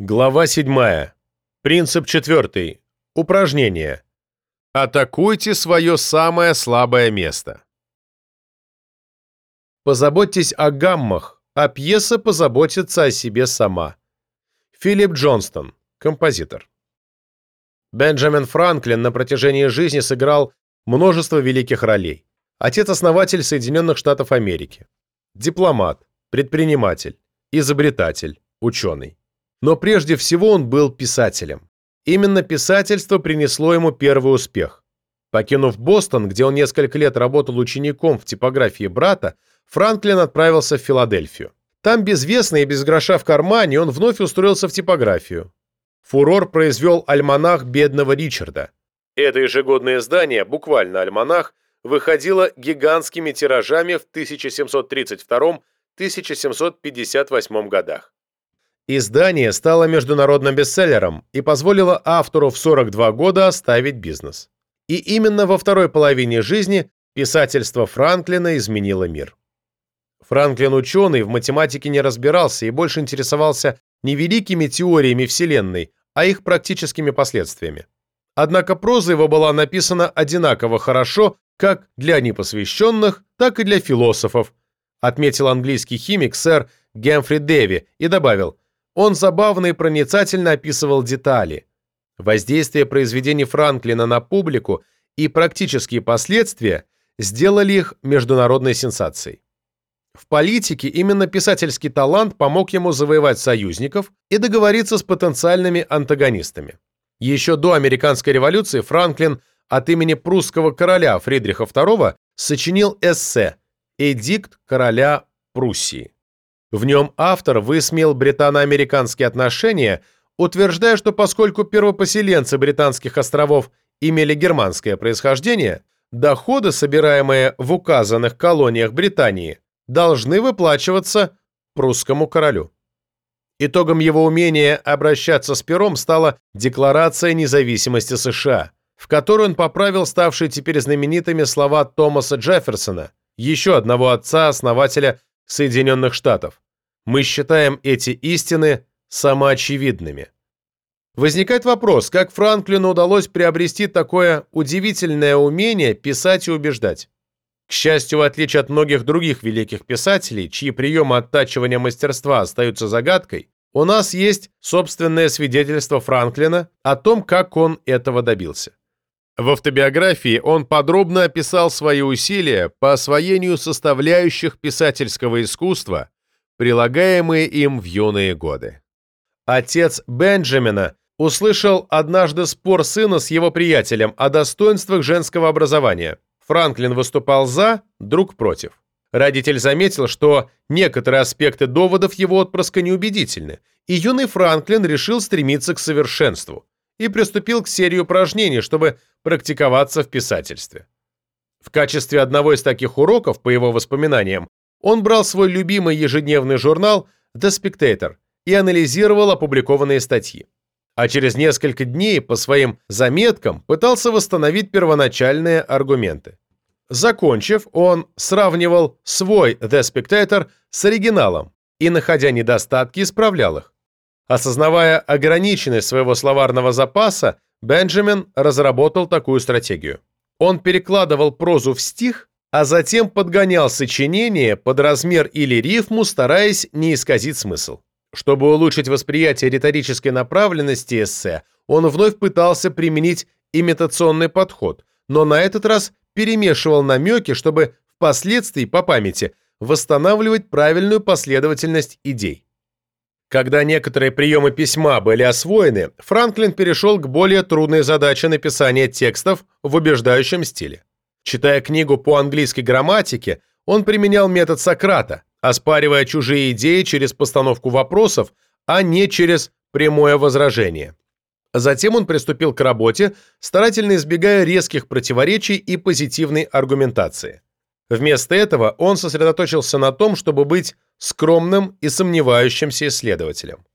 Глава 7. Принцип 4. Упражнение. Атакуйте свое самое слабое место. Позаботьтесь о гаммах, а пьеса позаботится о себе сама. Филипп Джонстон, композитор. Бенджамин Франклин на протяжении жизни сыграл множество великих ролей. Отец-основатель Соединенных Штатов Америки. Дипломат, предприниматель, изобретатель, ученый. Но прежде всего он был писателем. Именно писательство принесло ему первый успех. Покинув Бостон, где он несколько лет работал учеником в типографии брата, Франклин отправился в Филадельфию. Там безвестный и без гроша в кармане он вновь устроился в типографию. Фурор произвел альманах бедного Ричарда. Это ежегодное издание, буквально альманах, выходило гигантскими тиражами в 1732-1758 годах. Издание стало международным бестселлером и позволило автору в 42 года оставить бизнес. И именно во второй половине жизни писательство Франклина изменило мир. Франклин ученый в математике не разбирался и больше интересовался не великими теориями Вселенной, а их практическими последствиями. Однако проза его была написана одинаково хорошо как для непосвященных, так и для философов, отметил английский химик сэр Гемфри Дэви и добавил – он забавно и проницательно описывал детали. Воздействие произведений Франклина на публику и практические последствия сделали их международной сенсацией. В политике именно писательский талант помог ему завоевать союзников и договориться с потенциальными антагонистами. Еще до американской революции Франклин от имени прусского короля Фридриха II сочинил эссе «Эдикт короля Пруссии». В нем автор высмеял британо-американские отношения, утверждая, что поскольку первопоселенцы британских островов имели германское происхождение, доходы, собираемые в указанных колониях Британии, должны выплачиваться прусскому королю. Итогом его умения обращаться с пером стала Декларация независимости США, в которой он поправил ставшие теперь знаменитыми слова Томаса Джефферсона, еще одного отца-основателя Соединенных Штатов. Мы считаем эти истины самоочевидными. Возникает вопрос, как Франклину удалось приобрести такое удивительное умение писать и убеждать. К счастью, в отличие от многих других великих писателей, чьи приемы оттачивания мастерства остаются загадкой, у нас есть собственное свидетельство Франклина о том, как он этого добился. В автобиографии он подробно описал свои усилия по освоению составляющих писательского искусства, прилагаемые им в юные годы. Отец Бенджамина услышал однажды спор сына с его приятелем о достоинствах женского образования. Франклин выступал за, друг против. Родитель заметил, что некоторые аспекты доводов его отпрыска неубедительны, и юный Франклин решил стремиться к совершенству и приступил к серии упражнений, чтобы практиковаться в писательстве. В качестве одного из таких уроков, по его воспоминаниям, он брал свой любимый ежедневный журнал The Spectator и анализировал опубликованные статьи. А через несколько дней по своим заметкам пытался восстановить первоначальные аргументы. Закончив, он сравнивал свой The Spectator с оригиналом и, находя недостатки, исправлял их. Осознавая ограниченность своего словарного запаса, Бенджамин разработал такую стратегию. Он перекладывал прозу в стих, а затем подгонял сочинение под размер или рифму, стараясь не исказить смысл. Чтобы улучшить восприятие риторической направленности эссе, он вновь пытался применить имитационный подход, но на этот раз перемешивал намеки, чтобы впоследствии по памяти восстанавливать правильную последовательность идей. Когда некоторые приемы письма были освоены, Франклин перешел к более трудной задаче написания текстов в убеждающем стиле. Читая книгу по английской грамматике, он применял метод Сократа, оспаривая чужие идеи через постановку вопросов, а не через прямое возражение. Затем он приступил к работе, старательно избегая резких противоречий и позитивной аргументации. Вместо этого он сосредоточился на том, чтобы быть скромным и сомневающимся исследователем.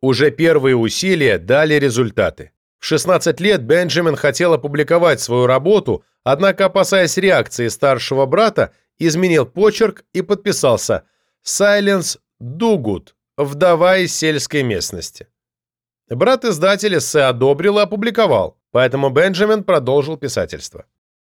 Уже первые усилия дали результаты. В 16 лет Бенджамин хотел опубликовать свою работу, однако, опасаясь реакции старшего брата, изменил почерк и подписался «Silence Дугут. Вдова из сельской местности». Брат издателя эссе одобрил и опубликовал, поэтому Бенджамин продолжил писательство.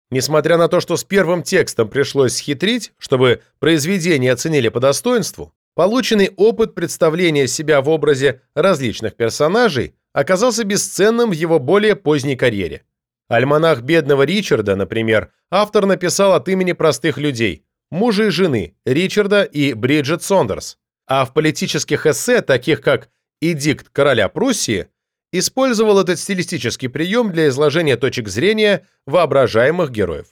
Несмотря на то, что с первым текстом пришлось схитрить, чтобы произведение оценили по достоинству, полученный опыт представления себя в образе различных персонажей оказался бесценным в его более поздней карьере. Альманах бедного Ричарда, например, автор написал от имени простых людей, мужа и жены Ричарда и Бриджит Сондерс, а в политических эссе, таких как «Эдикт короля Пруссии», использовал этот стилистический прием для изложения точек зрения воображаемых героев.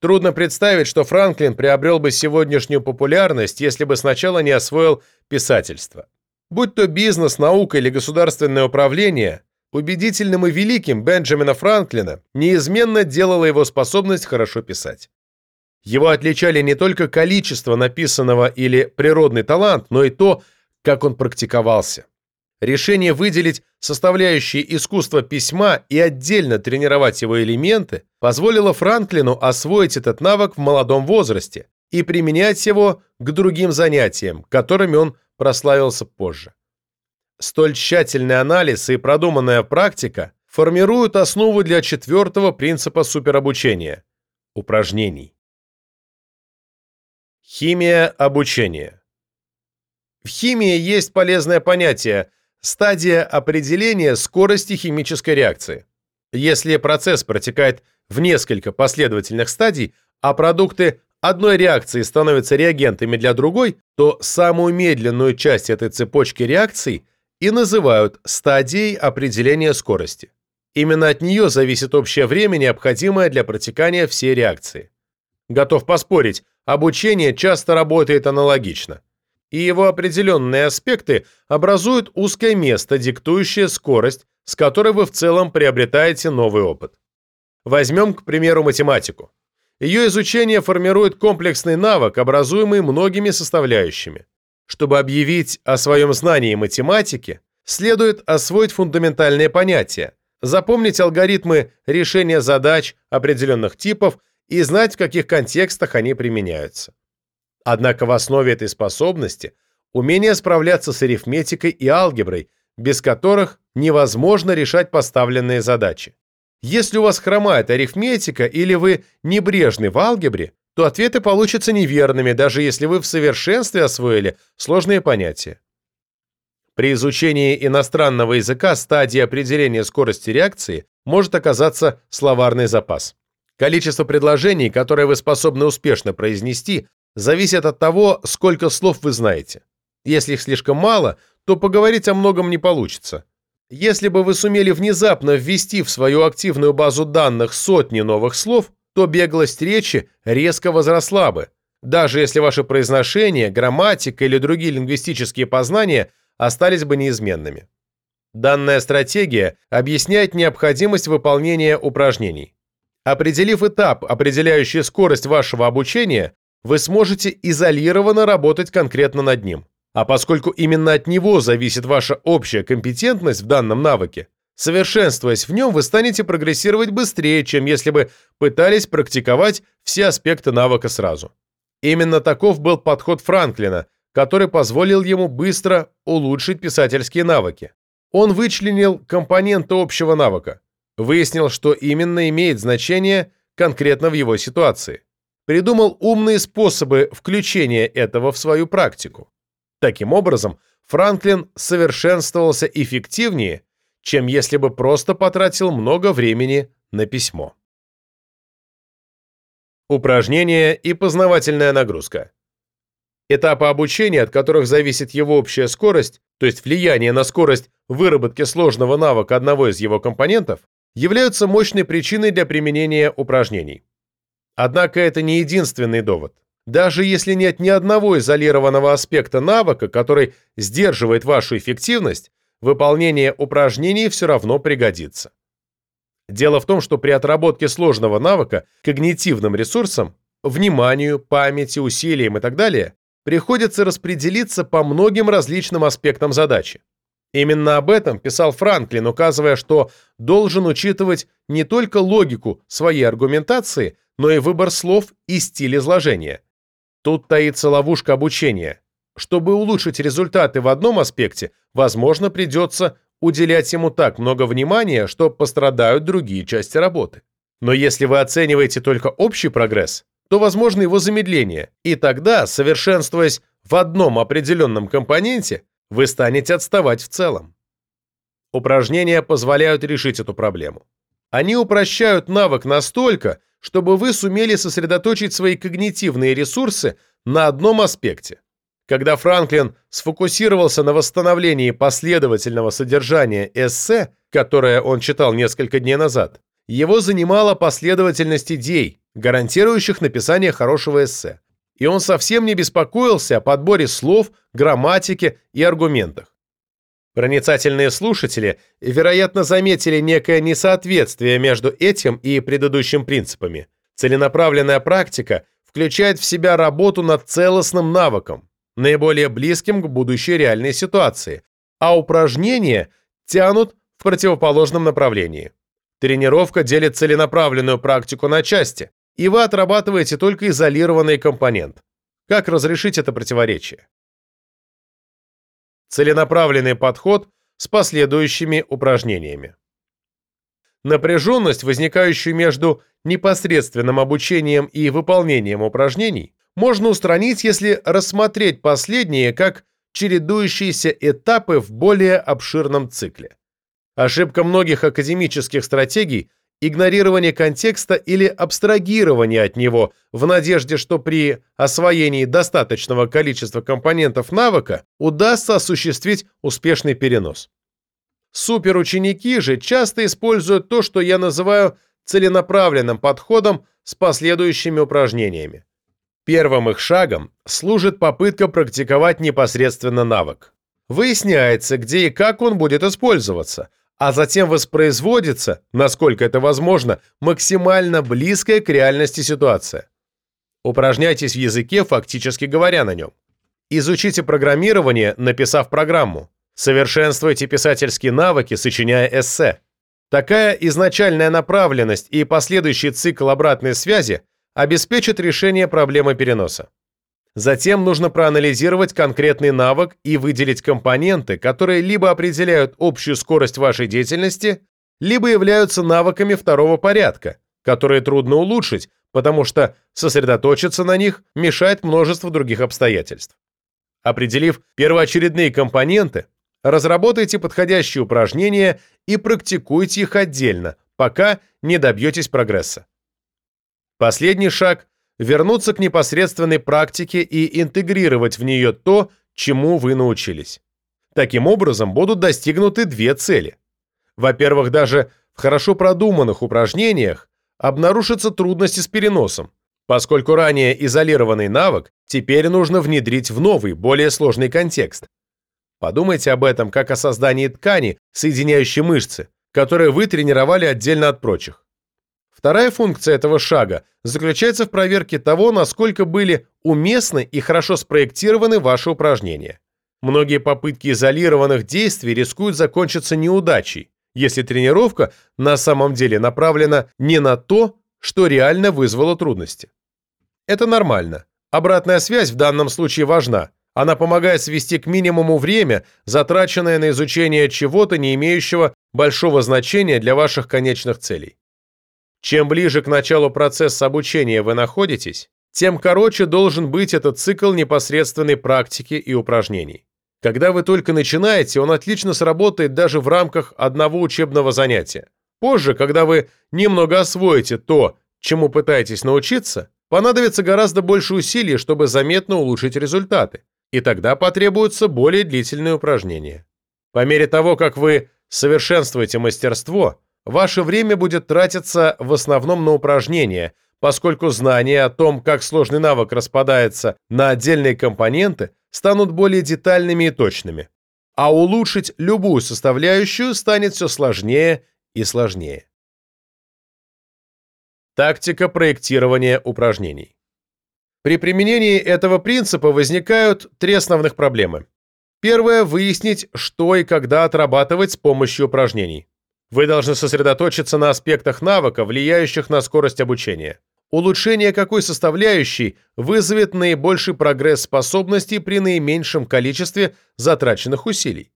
Трудно представить, что Франклин приобрел бы сегодняшнюю популярность, если бы сначала не освоил писательство. Будь то бизнес, наука или государственное управление, убедительным и великим Бенджамина Франклина неизменно делала его способность хорошо писать. Его отличали не только количество написанного или природный талант, но и то, как он практиковался. Решение выделить составляющие искусства письма и отдельно тренировать его элементы позволило Франклину освоить этот навык в молодом возрасте и применять его к другим занятиям, которыми он прославился позже. Столь тщательный анализ и продуманная практика формируют основу для четвертого принципа суперобучения – упражнений. Химия обучения. В химии есть полезное понятие стадия определения скорости химической реакции. Если процесс протекает в несколько последовательных стадий, а продукты одной реакции становятся реагентами для другой, то самую медленную часть этой цепочки реакций и называют стадией определения скорости. Именно от нее зависит общее время, необходимое для протекания всей реакции. Готов поспорить, обучение часто работает аналогично и его определенные аспекты образуют узкое место, диктующее скорость, с которой вы в целом приобретаете новый опыт. Возьмем, к примеру, математику. Ее изучение формирует комплексный навык, образуемый многими составляющими. Чтобы объявить о своем знании математики, следует освоить фундаментальные понятия, запомнить алгоритмы решения задач определенных типов и знать, в каких контекстах они применяются. Однако в основе этой способности умение справляться с арифметикой и алгеброй, без которых невозможно решать поставленные задачи. Если у вас хромает арифметика или вы небрежны в алгебре, то ответы получатся неверными, даже если вы в совершенстве освоили сложные понятия. При изучении иностранного языка стадия определения скорости реакции может оказаться словарный запас. Количество предложений, которые вы способны успешно произнести, зависит от того, сколько слов вы знаете. Если их слишком мало, то поговорить о многом не получится. Если бы вы сумели внезапно ввести в свою активную базу данных сотни новых слов, то беглость речи резко возросла бы, даже если ваше произношение, грамматика или другие лингвистические познания остались бы неизменными. Данная стратегия объясняет необходимость выполнения упражнений. Определив этап, определяющий скорость вашего обучения, вы сможете изолированно работать конкретно над ним. А поскольку именно от него зависит ваша общая компетентность в данном навыке, совершенствуясь в нем, вы станете прогрессировать быстрее, чем если бы пытались практиковать все аспекты навыка сразу. Именно таков был подход Франклина, который позволил ему быстро улучшить писательские навыки. Он вычленил компоненты общего навыка, выяснил, что именно имеет значение конкретно в его ситуации придумал умные способы включения этого в свою практику. Таким образом, Франклин совершенствовался эффективнее, чем если бы просто потратил много времени на письмо. Упражнения и познавательная нагрузка. Этапы обучения, от которых зависит его общая скорость, то есть влияние на скорость выработки сложного навыка одного из его компонентов, являются мощной причиной для применения упражнений. Однако это не единственный довод. Даже если нет ни одного изолированного аспекта навыка, который сдерживает вашу эффективность, выполнение упражнений все равно пригодится. Дело в том, что при отработке сложного навыка когнитивным ресурсам, вниманию, памяти, усилиям и так далее, приходится распределиться по многим различным аспектам задачи. Именно об этом писал Франклин, указывая, что должен учитывать не только логику своей аргументации, но и выбор слов и стиль изложения. Тут таится ловушка обучения. Чтобы улучшить результаты в одном аспекте, возможно, придется уделять ему так много внимания, что пострадают другие части работы. Но если вы оцениваете только общий прогресс, то возможно его замедление, и тогда, совершенствуясь в одном определенном компоненте, вы станете отставать в целом. Упражнения позволяют решить эту проблему. Они упрощают навык настолько, чтобы вы сумели сосредоточить свои когнитивные ресурсы на одном аспекте. Когда Франклин сфокусировался на восстановлении последовательного содержания эссе, которое он читал несколько дней назад, его занимала последовательность идей, гарантирующих написание хорошего эссе. И он совсем не беспокоился о подборе слов, грамматике и аргументах. Проницательные слушатели, вероятно, заметили некое несоответствие между этим и предыдущим принципами. Целенаправленная практика включает в себя работу над целостным навыком, наиболее близким к будущей реальной ситуации, а упражнения тянут в противоположном направлении. Тренировка делит целенаправленную практику на части, и вы отрабатываете только изолированный компонент. Как разрешить это противоречие? Целенаправленный подход с последующими упражнениями. Напряженность, возникающую между непосредственным обучением и выполнением упражнений, можно устранить, если рассмотреть последние как чередующиеся этапы в более обширном цикле. Ошибка многих академических стратегий – игнорирование контекста или абстрагирование от него в надежде, что при освоении достаточного количества компонентов навыка удастся осуществить успешный перенос. Суперученики же часто используют то, что я называю целенаправленным подходом с последующими упражнениями. Первым их шагом служит попытка практиковать непосредственно навык. Выясняется, где и как он будет использоваться, а затем воспроизводится, насколько это возможно, максимально близкая к реальности ситуация. Упражняйтесь в языке, фактически говоря на нем. Изучите программирование, написав программу. Совершенствуйте писательские навыки, сочиняя эссе. Такая изначальная направленность и последующий цикл обратной связи обеспечат решение проблемы переноса. Затем нужно проанализировать конкретный навык и выделить компоненты, которые либо определяют общую скорость вашей деятельности, либо являются навыками второго порядка, которые трудно улучшить, потому что сосредоточиться на них мешает множество других обстоятельств. Определив первоочередные компоненты, разработайте подходящие упражнения и практикуйте их отдельно, пока не добьетесь прогресса. Последний шаг вернуться к непосредственной практике и интегрировать в нее то, чему вы научились. Таким образом, будут достигнуты две цели. Во-первых, даже в хорошо продуманных упражнениях обнаружатся трудности с переносом, поскольку ранее изолированный навык теперь нужно внедрить в новый, более сложный контекст. Подумайте об этом как о создании ткани, соединяющей мышцы, которые вы тренировали отдельно от прочих. Вторая функция этого шага заключается в проверке того, насколько были уместны и хорошо спроектированы ваши упражнения. Многие попытки изолированных действий рискуют закончиться неудачей, если тренировка на самом деле направлена не на то, что реально вызвало трудности. Это нормально. Обратная связь в данном случае важна. Она помогает свести к минимуму время, затраченное на изучение чего-то, не имеющего большого значения для ваших конечных целей. Чем ближе к началу процесса обучения вы находитесь, тем короче должен быть этот цикл непосредственной практики и упражнений. Когда вы только начинаете, он отлично сработает даже в рамках одного учебного занятия. Позже, когда вы немного освоите то, чему пытаетесь научиться, понадобится гораздо больше усилий, чтобы заметно улучшить результаты, и тогда потребуются более длительные упражнения. По мере того, как вы совершенствуете мастерство, Ваше время будет тратиться в основном на упражнения, поскольку знания о том, как сложный навык распадается на отдельные компоненты, станут более детальными и точными. А улучшить любую составляющую станет все сложнее и сложнее. Тактика проектирования упражнений. При применении этого принципа возникают три основных проблемы. Первое – выяснить, что и когда отрабатывать с помощью упражнений. Вы должны сосредоточиться на аспектах навыка, влияющих на скорость обучения. Улучшение какой составляющей вызовет наибольший прогресс способностей при наименьшем количестве затраченных усилий.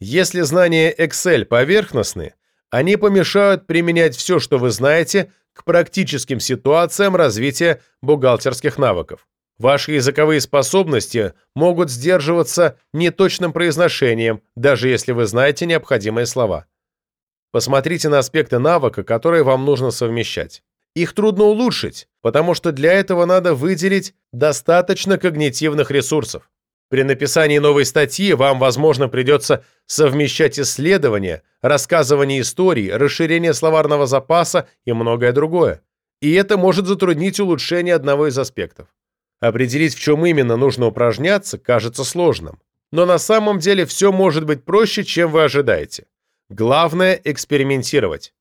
Если знания Excel поверхностны, они помешают применять все, что вы знаете, к практическим ситуациям развития бухгалтерских навыков. Ваши языковые способности могут сдерживаться неточным произношением, даже если вы знаете необходимые слова. Посмотрите на аспекты навыка, которые вам нужно совмещать. Их трудно улучшить, потому что для этого надо выделить достаточно когнитивных ресурсов. При написании новой статьи вам, возможно, придется совмещать исследования, рассказывание историй, расширение словарного запаса и многое другое. И это может затруднить улучшение одного из аспектов. Определить, в чем именно нужно упражняться, кажется сложным. Но на самом деле все может быть проще, чем вы ожидаете. Главное – экспериментировать.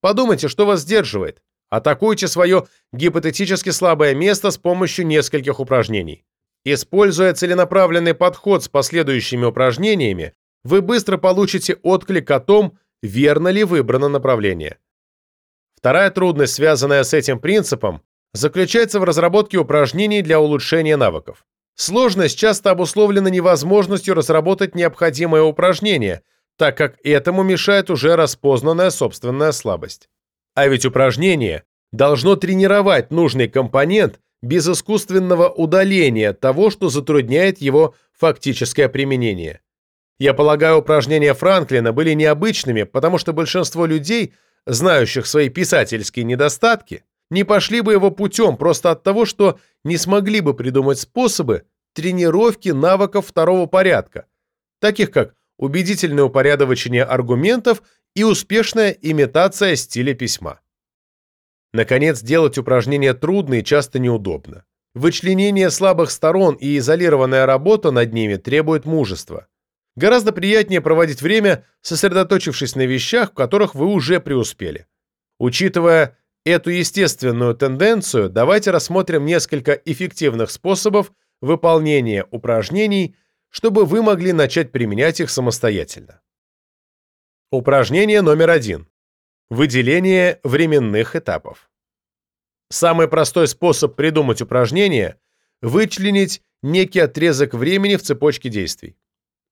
Подумайте, что вас сдерживает. Атакуйте свое гипотетически слабое место с помощью нескольких упражнений. Используя целенаправленный подход с последующими упражнениями, вы быстро получите отклик о том, верно ли выбрано направление. Вторая трудность, связанная с этим принципом, заключается в разработке упражнений для улучшения навыков. Сложность часто обусловлена невозможностью разработать необходимое упражнение, так как этому мешает уже распознанная собственная слабость. А ведь упражнение должно тренировать нужный компонент без искусственного удаления того, что затрудняет его фактическое применение. Я полагаю, упражнения Франклина были необычными, потому что большинство людей, знающих свои писательские недостатки, не пошли бы его путем просто от того, что не смогли бы придумать способы тренировки навыков второго порядка, таких как убедительное упорядочение аргументов и успешная имитация стиля письма. Наконец, делать упражнения трудно и часто неудобно. Вычленение слабых сторон и изолированная работа над ними требует мужества. Гораздо приятнее проводить время, сосредоточившись на вещах, в которых вы уже преуспели. Учитывая эту естественную тенденцию, давайте рассмотрим несколько эффективных способов выполнения упражнений, чтобы вы могли начать применять их самостоятельно. Упражнение номер один. Выделение временных этапов. Самый простой способ придумать упражнение – вычленить некий отрезок времени в цепочке действий.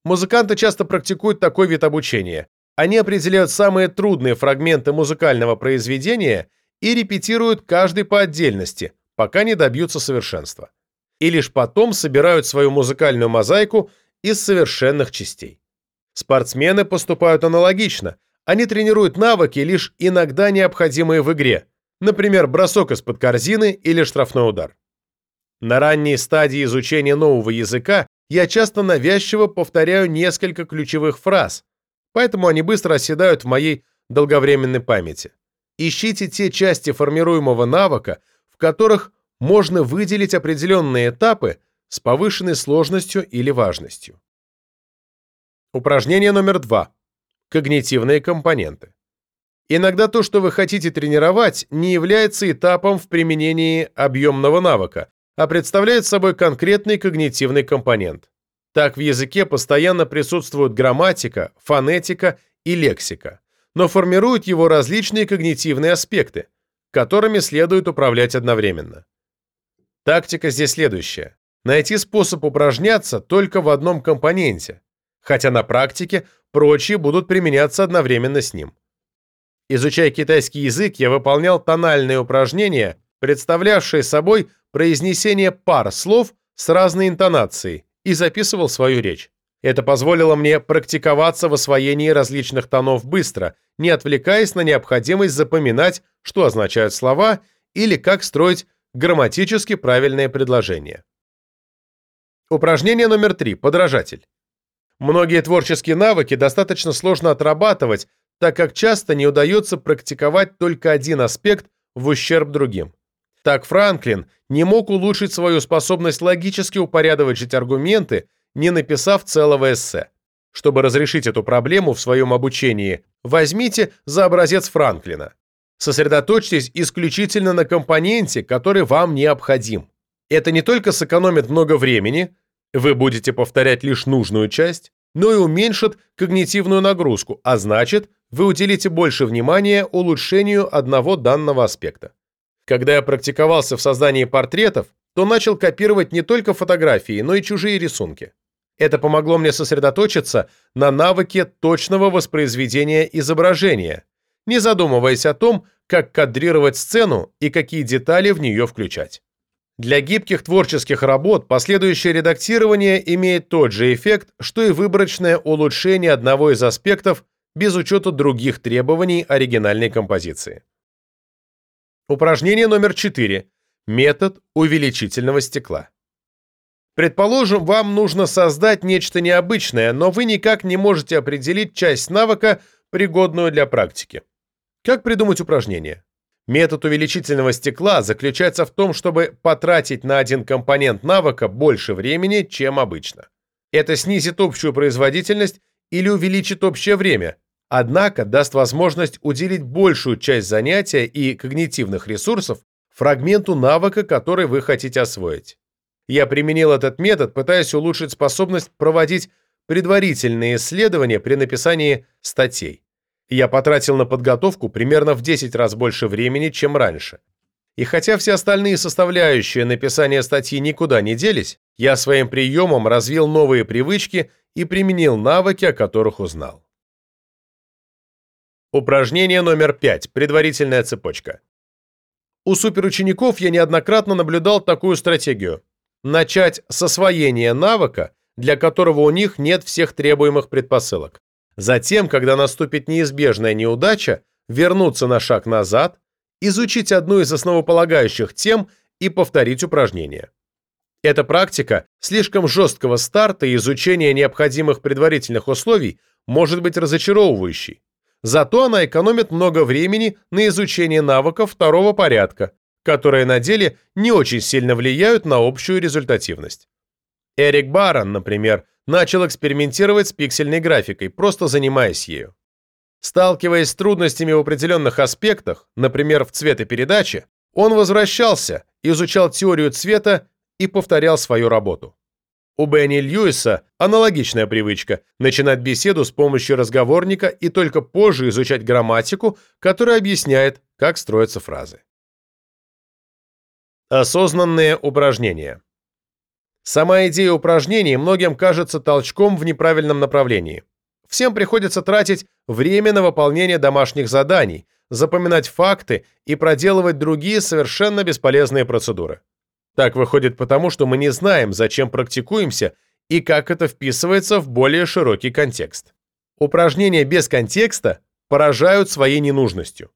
Музыканты часто практикуют такой вид обучения. Они определяют самые трудные фрагменты музыкального произведения и репетируют каждый по отдельности, пока не добьются совершенства. И лишь потом собирают свою музыкальную мозаику из совершенных частей. Спортсмены поступают аналогично – они тренируют навыки, лишь иногда необходимые в игре, например, бросок из-под корзины или штрафной удар. На ранней стадии изучения нового языка я часто навязчиво повторяю несколько ключевых фраз, поэтому они быстро оседают в моей долговременной памяти. Ищите те части формируемого навыка, в которых можно выделить определенные этапы с повышенной сложностью или важностью. Упражнение номер два когнитивные компоненты. Иногда то, что вы хотите тренировать, не является этапом в применении объемного навыка, а представляет собой конкретный когнитивный компонент. Так в языке постоянно присутствуют грамматика, фонетика и лексика, но формируют его различные когнитивные аспекты, которыми следует управлять одновременно. Тактика здесь следующая. Найти способ упражняться только в одном компоненте, хотя на практике прочие будут применяться одновременно с ним. Изучая китайский язык, я выполнял тональные упражнения, представлявшие собой произнесение пар слов с разной интонацией, и записывал свою речь. Это позволило мне практиковаться в освоении различных тонов быстро, не отвлекаясь на необходимость запоминать, что означают слова или как строить грамматически правильные предложения. Упражнение номер три. Подражатель. Многие творческие навыки достаточно сложно отрабатывать, так как часто не удается практиковать только один аспект в ущерб другим. Так Франклин не мог улучшить свою способность логически упорядочить аргументы, не написав целого эссе. Чтобы разрешить эту проблему в своем обучении, возьмите за образец Франклина. Сосредоточьтесь исключительно на компоненте, который вам необходим. Это не только сэкономит много времени, вы будете повторять лишь нужную часть, но и уменьшит когнитивную нагрузку, а значит, вы уделите больше внимания улучшению одного данного аспекта. Когда я практиковался в создании портретов, то начал копировать не только фотографии, но и чужие рисунки. Это помогло мне сосредоточиться на навыке точного воспроизведения изображения, не задумываясь о том, как кадрировать сцену и какие детали в нее включать. Для гибких творческих работ последующее редактирование имеет тот же эффект, что и выборочное улучшение одного из аспектов без учета других требований оригинальной композиции. Упражнение номер 4. Метод увеличительного стекла. Предположим, вам нужно создать нечто необычное, но вы никак не можете определить часть навыка, пригодную для практики. Как придумать упражнение? Метод увеличительного стекла заключается в том, чтобы потратить на один компонент навыка больше времени, чем обычно. Это снизит общую производительность или увеличит общее время, однако даст возможность уделить большую часть занятия и когнитивных ресурсов фрагменту навыка, который вы хотите освоить. Я применил этот метод, пытаясь улучшить способность проводить предварительные исследования при написании статей я потратил на подготовку примерно в 10 раз больше времени, чем раньше. И хотя все остальные составляющие написания статьи никуда не делись, я своим приемом развил новые привычки и применил навыки, о которых узнал. Упражнение номер 5. Предварительная цепочка. У суперучеников я неоднократно наблюдал такую стратегию. Начать с освоения навыка, для которого у них нет всех требуемых предпосылок. Затем, когда наступит неизбежная неудача, вернуться на шаг назад, изучить одну из основополагающих тем и повторить упражнение. Эта практика слишком жесткого старта и изучения необходимых предварительных условий может быть разочаровывающей. Зато она экономит много времени на изучение навыков второго порядка, которые на деле не очень сильно влияют на общую результативность. Эрик Барон, например, начал экспериментировать с пиксельной графикой, просто занимаясь ею. Сталкиваясь с трудностями в определенных аспектах, например, в цветопередаче, он возвращался, изучал теорию цвета и повторял свою работу. У Бенни Льюиса аналогичная привычка – начинать беседу с помощью разговорника и только позже изучать грамматику, которая объясняет, как строятся фразы. Осознанные упражнения. Сама идея упражнений многим кажется толчком в неправильном направлении. Всем приходится тратить время на выполнение домашних заданий, запоминать факты и проделывать другие совершенно бесполезные процедуры. Так выходит потому, что мы не знаем, зачем практикуемся и как это вписывается в более широкий контекст. Упражнения без контекста поражают своей ненужностью.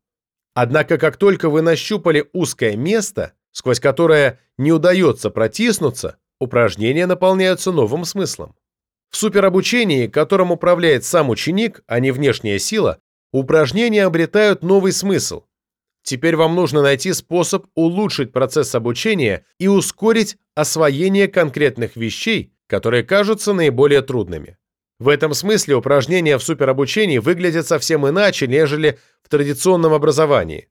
Однако, как только вы нащупали узкое место, сквозь которое не удается протиснуться, упражнения наполняются новым смыслом. В суперобучении, которым управляет сам ученик, а не внешняя сила, упражнения обретают новый смысл. Теперь вам нужно найти способ улучшить процесс обучения и ускорить освоение конкретных вещей, которые кажутся наиболее трудными. В этом смысле упражнения в суперобучении выглядят совсем иначе, нежели в традиционном образовании.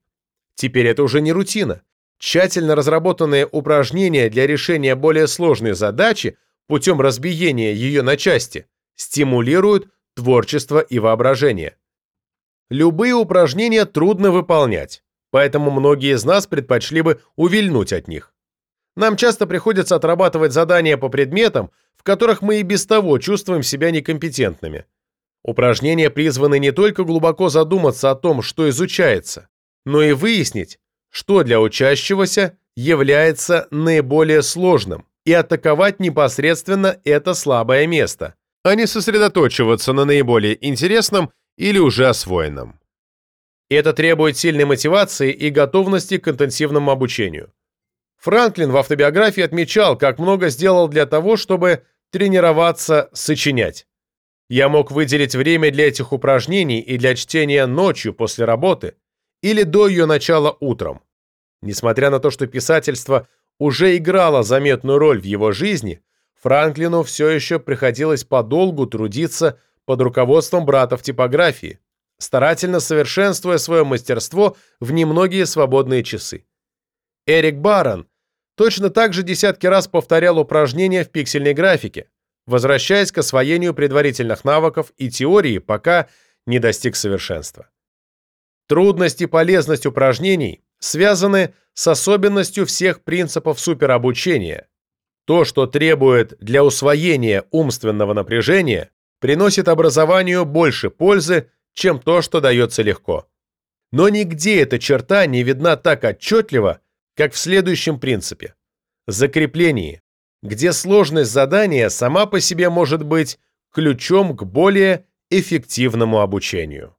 Теперь это уже не рутина. Тщательно разработанные упражнения для решения более сложной задачи путем разбиения ее на части стимулируют творчество и воображение. Любые упражнения трудно выполнять, поэтому многие из нас предпочли бы увильнуть от них. Нам часто приходится отрабатывать задания по предметам, в которых мы и без того чувствуем себя некомпетентными. Упражнения призваны не только глубоко задуматься о том, что изучается, но и выяснить, что для учащегося является наиболее сложным, и атаковать непосредственно это слабое место, а не сосредоточиваться на наиболее интересном или уже освоенном. Это требует сильной мотивации и готовности к интенсивному обучению. Франклин в автобиографии отмечал, как много сделал для того, чтобы тренироваться сочинять. Я мог выделить время для этих упражнений и для чтения ночью после работы или до ее начала утром. Несмотря на то, что писательство уже играло заметную роль в его жизни, Франклину все еще приходилось подолгу трудиться под руководством брата в типографии, старательно совершенствуя свое мастерство в немногие свободные часы. Эрик Барон точно так же десятки раз повторял упражнения в пиксельной графике, возвращаясь к освоению предварительных навыков и теории, пока не достиг совершенства. Трудность и полезность упражнений связаны с особенностью всех принципов суперобучения, То, что требует для усвоения умственного напряжения, приносит образованию больше пользы, чем то, что дается легко. Но нигде эта черта не видна так отчетливо, как в следующем принципе – закреплении, где сложность задания сама по себе может быть ключом к более эффективному обучению.